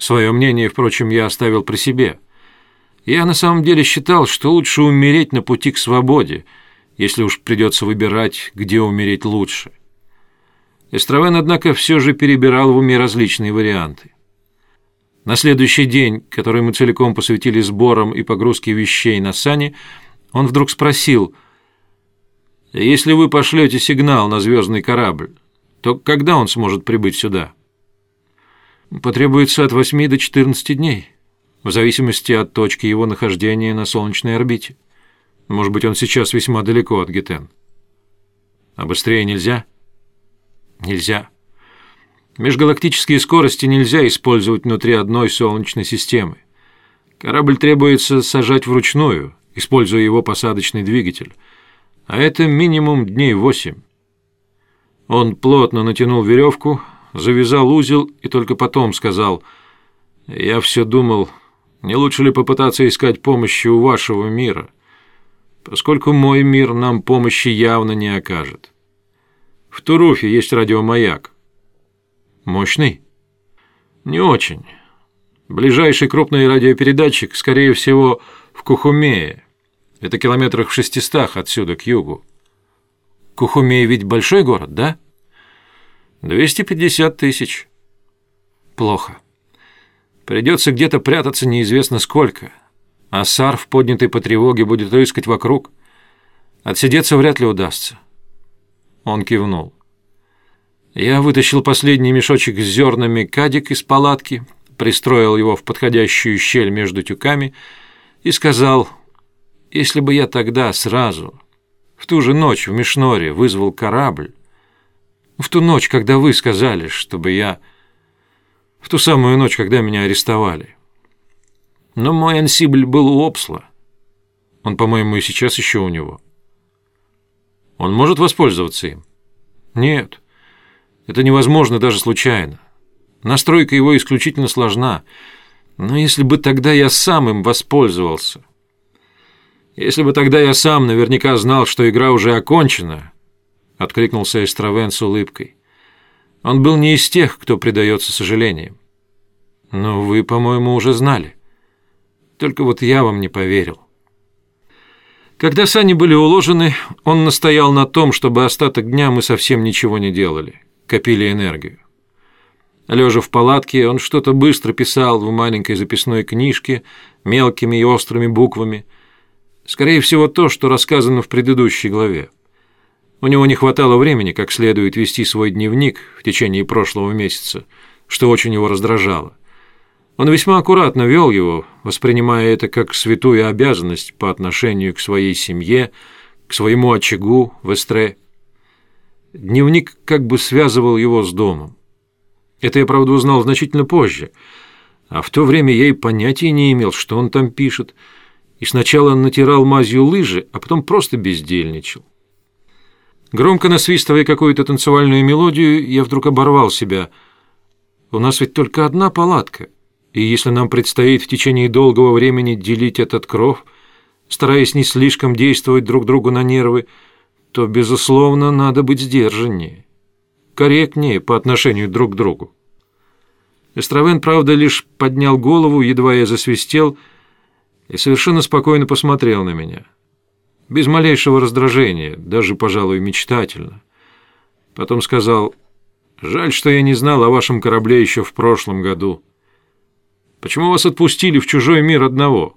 Свое мнение, впрочем, я оставил при себе. Я на самом деле считал, что лучше умереть на пути к свободе, если уж придется выбирать, где умереть лучше. Эстравен, однако, все же перебирал в уме различные варианты. На следующий день, который мы целиком посвятили сборам и погрузке вещей на сани, он вдруг спросил, «Если вы пошлете сигнал на звездный корабль, то когда он сможет прибыть сюда?» «Потребуется от 8 до 14 дней, в зависимости от точки его нахождения на солнечной орбите. Может быть, он сейчас весьма далеко от Гетен». «А быстрее нельзя?» «Нельзя». Межгалактические скорости нельзя использовать внутри одной Солнечной системы. Корабль требуется сажать вручную, используя его посадочный двигатель. А это минимум дней восемь. Он плотно натянул веревку, завязал узел и только потом сказал, «Я все думал, не лучше ли попытаться искать помощи у вашего мира, поскольку мой мир нам помощи явно не окажет. В Туруфе есть радиомаяк. Мощный? Не очень. Ближайший крупный радиопередатчик, скорее всего, в Кухумее. Это километрах в шестистах отсюда, к югу. Кухумея ведь большой город, да? 250 тысяч. Плохо. Придется где-то прятаться неизвестно сколько. А Сар в поднятой по тревоге будет рыскать вокруг. Отсидеться вряд ли удастся. Он кивнул. Я вытащил последний мешочек с зернами кадик из палатки, пристроил его в подходящую щель между тюками и сказал, если бы я тогда сразу, в ту же ночь в Мишноре, вызвал корабль, в ту ночь, когда вы сказали, чтобы я... В ту самую ночь, когда меня арестовали. Но мой ансибль был у Опсла. Он, по-моему, и сейчас еще у него. Он может воспользоваться им? Нет. Это невозможно даже случайно. Настройка его исключительно сложна. Но если бы тогда я сам им воспользовался... Если бы тогда я сам наверняка знал, что игра уже окончена, откликнулся Эстравен с улыбкой. Он был не из тех, кто предается сожалениям. Но вы, по-моему, уже знали. Только вот я вам не поверил. Когда сани были уложены, он настоял на том, чтобы остаток дня мы совсем ничего не делали копили энергию. Лежа в палатке, он что-то быстро писал в маленькой записной книжке мелкими и острыми буквами. Скорее всего, то, что рассказано в предыдущей главе. У него не хватало времени как следует вести свой дневник в течение прошлого месяца, что очень его раздражало. Он весьма аккуратно вел его, воспринимая это как святую обязанность по отношению к своей семье, к своему очагу в Эстре. Дневник как бы связывал его с домом. Это я, правда, узнал значительно позже, а в то время я и понятия не имел, что он там пишет, и сначала натирал мазью лыжи, а потом просто бездельничал. Громко насвистывая какую-то танцевальную мелодию, я вдруг оборвал себя. У нас ведь только одна палатка, и если нам предстоит в течение долгого времени делить этот кров, стараясь не слишком действовать друг другу на нервы, то, безусловно, надо быть сдержаннее, корректнее по отношению друг к другу. Эстравен, правда, лишь поднял голову, едва я засвистел, и совершенно спокойно посмотрел на меня. Без малейшего раздражения, даже, пожалуй, мечтательно. Потом сказал, «Жаль, что я не знал о вашем корабле еще в прошлом году. Почему вас отпустили в чужой мир одного?»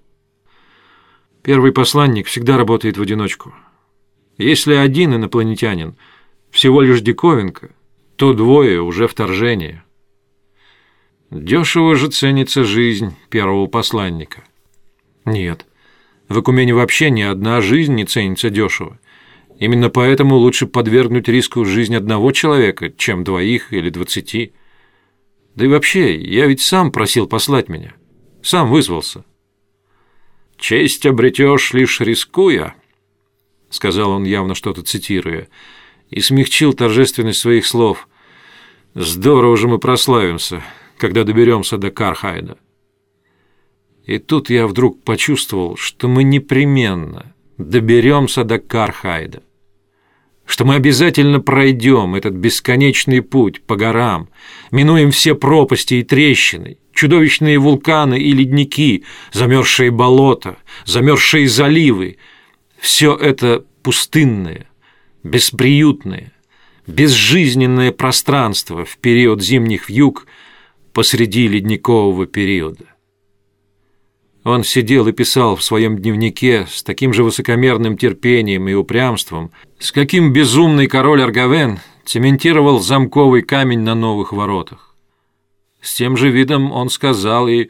Первый посланник всегда работает в одиночку. Если один инопланетянин всего лишь диковинка, то двое уже вторжение. Дешево же ценится жизнь первого посланника. Нет, в Экумене вообще ни одна жизнь не ценится дешево. Именно поэтому лучше подвергнуть риску жизнь одного человека, чем двоих или двадцати. Да и вообще, я ведь сам просил послать меня. Сам вызвался. «Честь обретешь, лишь рискуя», — сказал он, явно что-то цитируя, и смягчил торжественность своих слов. «Здорово же мы прославимся, когда доберемся до Кархайда». И тут я вдруг почувствовал, что мы непременно доберемся до Кархайда, что мы обязательно пройдем этот бесконечный путь по горам, минуем все пропасти и трещины, чудовищные вулканы и ледники, замерзшие болота, замерзшие заливы – все это пустынное, бесприютное, безжизненное пространство в период зимних вьюг посреди ледникового периода. Он сидел и писал в своем дневнике с таким же высокомерным терпением и упрямством, с каким безумный король Аргавен цементировал замковый камень на новых воротах. С тем же видом он сказал и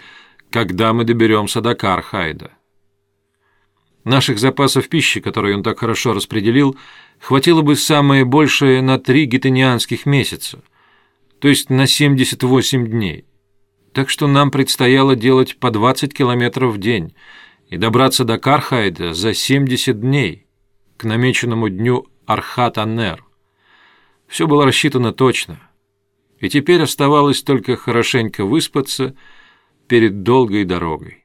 «когда мы доберемся до Кархайда». Наших запасов пищи, которые он так хорошо распределил, хватило бы самое большее на три гетенианских месяца, то есть на 78 дней. Так что нам предстояло делать по 20 километров в день и добраться до Кархайда за 70 дней, к намеченному дню Архат-Аннер. Все было рассчитано точно, и теперь оставалось только хорошенько выспаться перед долгой дорогой.